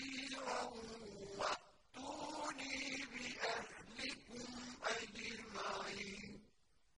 كَثِيرًا